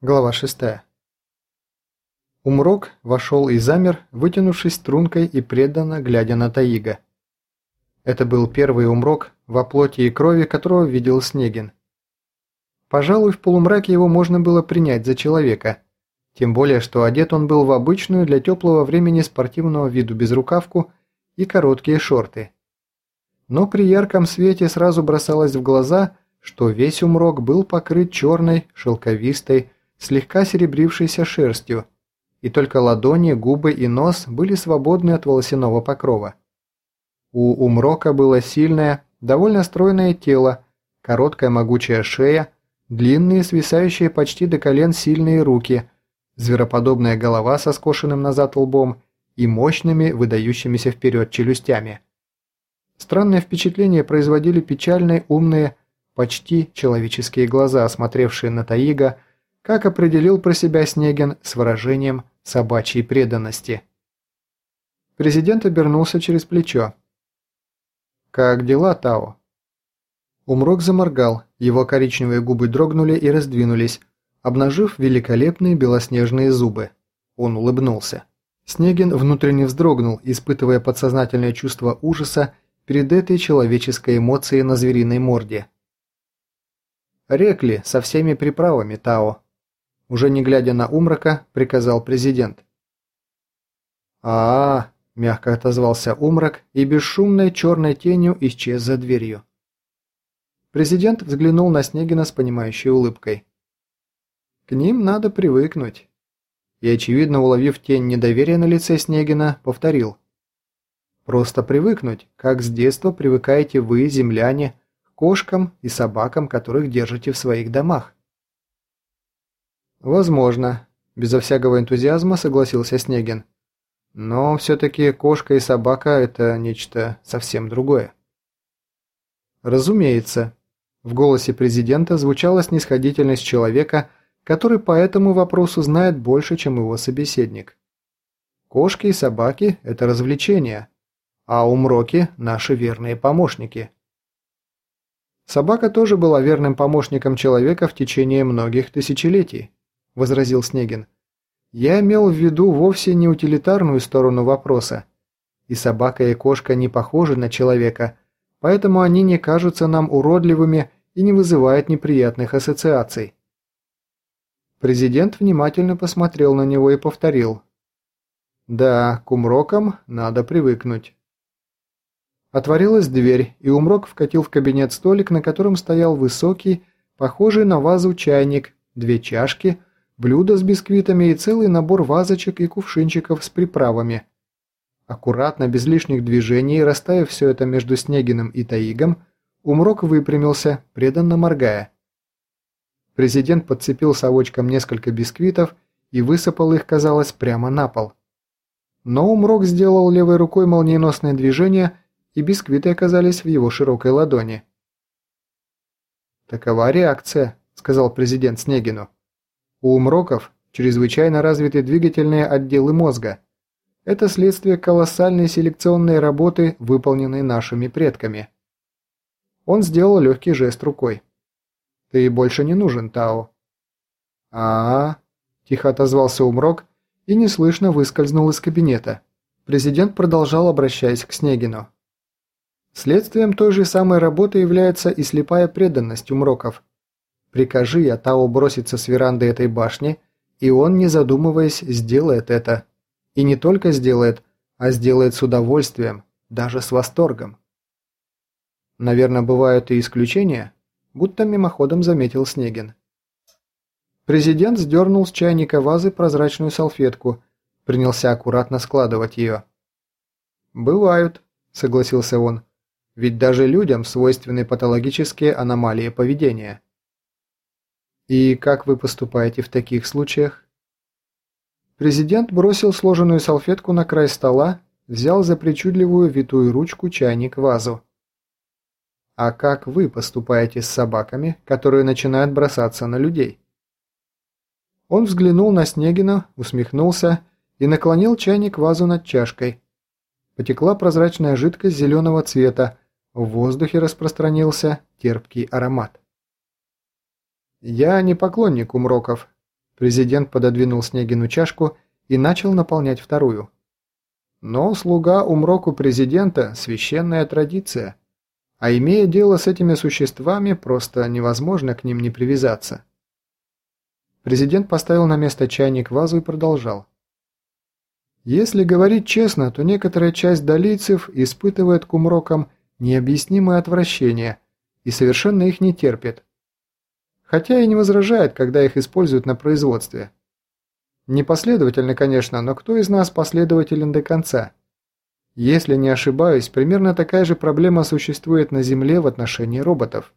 Глава 6. Умрок вошел и замер, вытянувшись стрункой и преданно глядя на Таига. Это был первый умрок, во плоти и крови которого видел Снегин. Пожалуй, в полумраке его можно было принять за человека, тем более, что одет он был в обычную для теплого времени спортивного виду безрукавку и короткие шорты. Но при ярком свете сразу бросалось в глаза, что весь умрок был покрыт черной, шелковистой, слегка серебрившейся шерстью, и только ладони, губы и нос были свободны от волосяного покрова. У Умрока было сильное, довольно стройное тело, короткая могучая шея, длинные, свисающие почти до колен сильные руки, звероподобная голова со скошенным назад лбом и мощными, выдающимися вперед челюстями. Странное впечатление производили печальные, умные, почти человеческие глаза, смотревшие на Таига, как определил про себя Снегин с выражением собачьей преданности. Президент обернулся через плечо. «Как дела, Тао?» Умрок заморгал, его коричневые губы дрогнули и раздвинулись, обнажив великолепные белоснежные зубы. Он улыбнулся. Снегин внутренне вздрогнул, испытывая подсознательное чувство ужаса перед этой человеческой эмоцией на звериной морде. «Рекли со всеми приправами, Тао», уже не глядя на Умрака, приказал президент. а, -а, -а мягко отозвался Умрак и бесшумной черной тенью исчез за дверью. Президент взглянул на Снегина с понимающей улыбкой. «К ним надо привыкнуть». И, очевидно, уловив тень недоверия на лице Снегина, повторил. «Просто привыкнуть, как с детства привыкаете вы, земляне, к кошкам и собакам, которых держите в своих домах. «Возможно», – безо всякого энтузиазма согласился Снегин. «Но все-таки кошка и собака – это нечто совсем другое». «Разумеется», – в голосе президента звучала снисходительность человека, который по этому вопросу знает больше, чем его собеседник. «Кошки и собаки – это развлечения, а умроки – наши верные помощники». Собака тоже была верным помощником человека в течение многих тысячелетий возразил Снегин. «Я имел в виду вовсе не утилитарную сторону вопроса. И собака, и кошка не похожи на человека, поэтому они не кажутся нам уродливыми и не вызывают неприятных ассоциаций». Президент внимательно посмотрел на него и повторил. «Да, к умрокам надо привыкнуть». Отворилась дверь, и Умрок вкатил в кабинет столик, на котором стоял высокий, похожий на вазу чайник, две чашки – блюдо с бисквитами и целый набор вазочек и кувшинчиков с приправами. Аккуратно, без лишних движений, расставив все это между Снегиным и Таигом, Умрок выпрямился, преданно моргая. Президент подцепил совочком несколько бисквитов и высыпал их, казалось, прямо на пол. Но Умрок сделал левой рукой молниеносное движение, и бисквиты оказались в его широкой ладони. «Такова реакция», — сказал президент Снегину. У умроков чрезвычайно развиты двигательные отделы мозга. Это следствие колоссальной селекционной работы, выполненной нашими предками. Он сделал легкий жест рукой. «Ты больше не нужен, Тао». А, -а, -а тихо отозвался Умрок и неслышно выскользнул из кабинета. Президент продолжал, обращаясь к Снегину. Следствием той же самой работы является и слепая преданность Умроков – Прикажи я Тао броситься с веранды этой башни, и он, не задумываясь, сделает это. И не только сделает, а сделает с удовольствием, даже с восторгом. Наверное, бывают и исключения, будто мимоходом заметил Снегин. Президент сдернул с чайника вазы прозрачную салфетку, принялся аккуратно складывать ее. «Бывают», – согласился он, – «ведь даже людям свойственны патологические аномалии поведения». «И как вы поступаете в таких случаях?» Президент бросил сложенную салфетку на край стола, взял за причудливую витую ручку чайник-вазу. «А как вы поступаете с собаками, которые начинают бросаться на людей?» Он взглянул на Снегина, усмехнулся и наклонил чайник-вазу над чашкой. Потекла прозрачная жидкость зеленого цвета, в воздухе распространился терпкий аромат. «Я не поклонник умроков», – Президент пододвинул Снегину чашку и начал наполнять вторую. Но слуга умроку президента – священная традиция. А имея дело с этими существами, просто невозможно к ним не привязаться. Президент поставил на место чайник вазу и продолжал. Если говорить честно, то некоторая часть долийцев испытывает к умрокам необъяснимое отвращение и совершенно их не терпит. Хотя и не возражает, когда их используют на производстве. Непоследовательно, конечно, но кто из нас последователен до конца? Если не ошибаюсь, примерно такая же проблема существует на Земле в отношении роботов.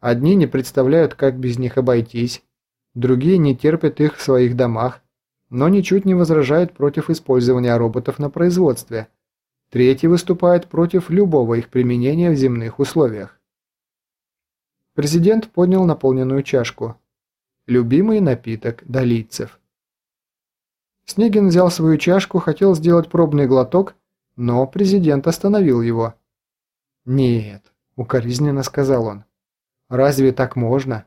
Одни не представляют, как без них обойтись, другие не терпят их в своих домах, но ничуть не возражают против использования роботов на производстве. Третий выступает против любого их применения в земных условиях. Президент поднял наполненную чашку. Любимый напиток долийцев. Снегин взял свою чашку, хотел сделать пробный глоток – но президент остановил его. «Нет», – укоризненно сказал он. «Разве так можно?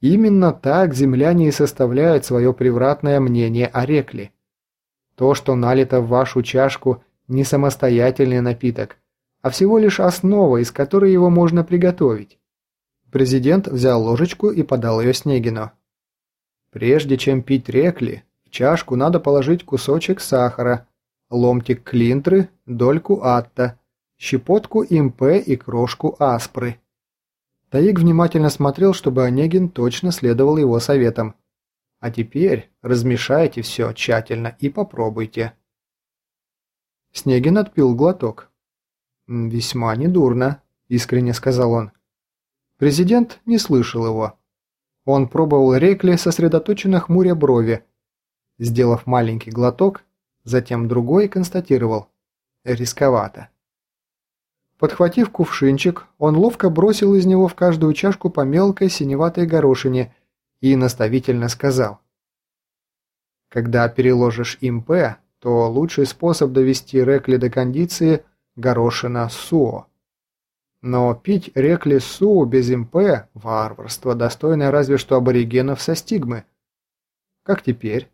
Именно так земляне и составляют свое превратное мнение о Рекле. То, что налито в вашу чашку, не самостоятельный напиток, а всего лишь основа, из которой его можно приготовить». Президент взял ложечку и подал ее Снегину. «Прежде чем пить Рекли, в чашку надо положить кусочек сахара, ломтик клинтры, дольку атта, щепотку импе и крошку аспры. Таик внимательно смотрел, чтобы Онегин точно следовал его советам. А теперь размешайте все тщательно и попробуйте. Снегин отпил глоток. «Весьма недурно», – искренне сказал он. Президент не слышал его. Он пробовал рекли, сосредоточенно хмуря брови. Сделав маленький глоток, затем другой констатировал «рисковато». Подхватив кувшинчик, он ловко бросил из него в каждую чашку по мелкой синеватой горошине и наставительно сказал «Когда переложишь импе, то лучший способ довести рекли до кондиции – горошина суо. Но пить рекли суо без импе – варварство, достойное разве что аборигенов со стигмы. Как теперь?»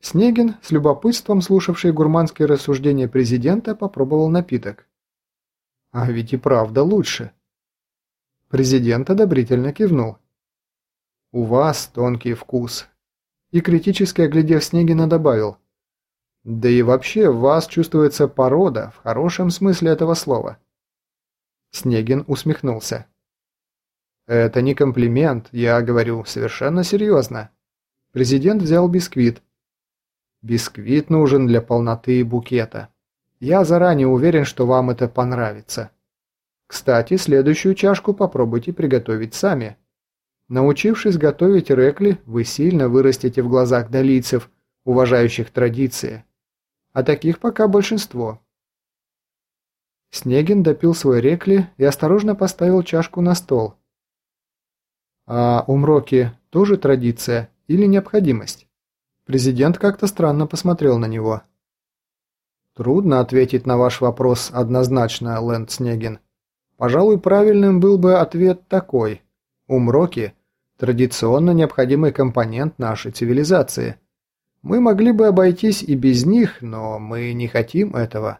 Снегин, с любопытством слушавший гурманские рассуждения президента, попробовал напиток. «А ведь и правда лучше». Президент одобрительно кивнул. «У вас тонкий вкус». И критически оглядев Снегина добавил. «Да и вообще в вас чувствуется порода, в хорошем смысле этого слова». Снегин усмехнулся. «Это не комплимент, я говорю совершенно серьезно». Президент взял бисквит, Бисквит нужен для полноты букета. Я заранее уверен, что вам это понравится. Кстати, следующую чашку попробуйте приготовить сами. Научившись готовить рекли, вы сильно вырастете в глазах долийцев, уважающих традиции. А таких пока большинство. Снегин допил свой рекли и осторожно поставил чашку на стол. А умроки тоже традиция или необходимость? Президент как-то странно посмотрел на него. «Трудно ответить на ваш вопрос однозначно, Лэнд Снегин. Пожалуй, правильным был бы ответ такой. Умроки – традиционно необходимый компонент нашей цивилизации. Мы могли бы обойтись и без них, но мы не хотим этого».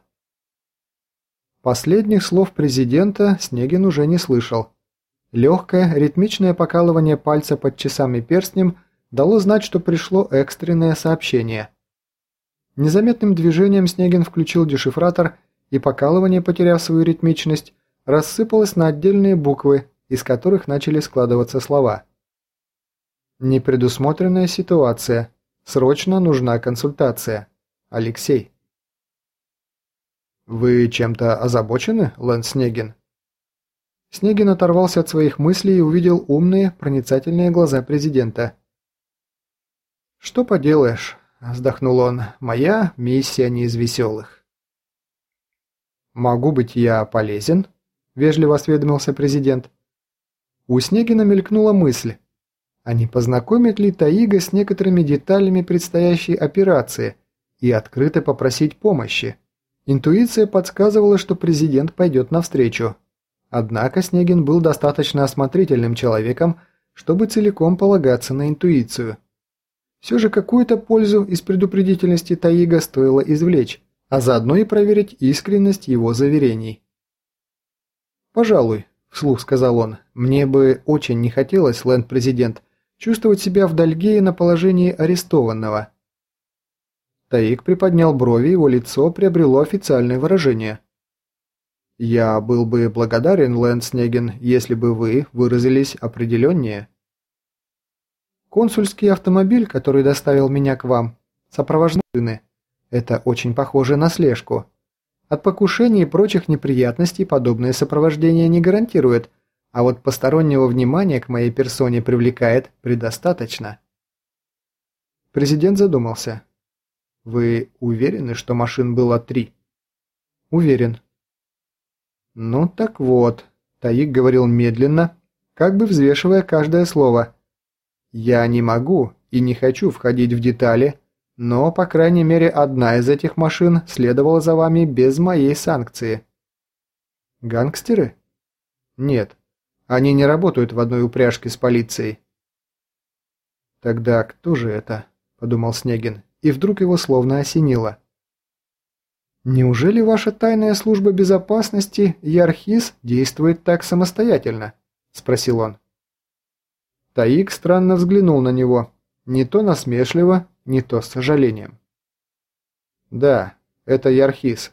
Последних слов президента Снегин уже не слышал. Легкое, ритмичное покалывание пальца под часами перстнем – дало знать, что пришло экстренное сообщение. Незаметным движением Снегин включил дешифратор, и покалывание, потеряв свою ритмичность, рассыпалось на отдельные буквы, из которых начали складываться слова. Непредусмотренная ситуация. Срочно нужна консультация. Алексей. «Вы чем-то озабочены, Лэн Снегин?» Снегин оторвался от своих мыслей и увидел умные, проницательные глаза президента. «Что поделаешь», – вздохнул он, – «моя миссия не из веселых». «Могу быть я полезен?» – вежливо осведомился президент. У Снегина мелькнула мысль. А не познакомит ли Таига с некоторыми деталями предстоящей операции и открыто попросить помощи? Интуиция подсказывала, что президент пойдет навстречу. Однако Снегин был достаточно осмотрительным человеком, чтобы целиком полагаться на интуицию. Все же какую-то пользу из предупредительности Таига стоило извлечь, а заодно и проверить искренность его заверений. «Пожалуй», – вслух сказал он, – «мне бы очень не хотелось, ленд-президент, чувствовать себя в Дальгее на положении арестованного». Таик приподнял брови, его лицо приобрело официальное выражение. «Я был бы благодарен, Лэнд Снегин, если бы вы выразились определеннее». «Консульский автомобиль, который доставил меня к вам, сопровождены. Это очень похоже на слежку. От покушений и прочих неприятностей подобное сопровождение не гарантирует, а вот постороннего внимания к моей персоне привлекает предостаточно». Президент задумался. Вы уверены, что машин было три? Уверен. Ну так вот, Таик говорил медленно, как бы взвешивая каждое слово. Я не могу и не хочу входить в детали, но, по крайней мере, одна из этих машин следовала за вами без моей санкции. Гангстеры? Нет, они не работают в одной упряжке с полицией. Тогда кто же это? Подумал Снегин и вдруг его словно осенило. «Неужели ваша тайная служба безопасности, Ярхис, действует так самостоятельно?» – спросил он. Таик странно взглянул на него, не то насмешливо, не то с сожалением. «Да, это Ярхис»,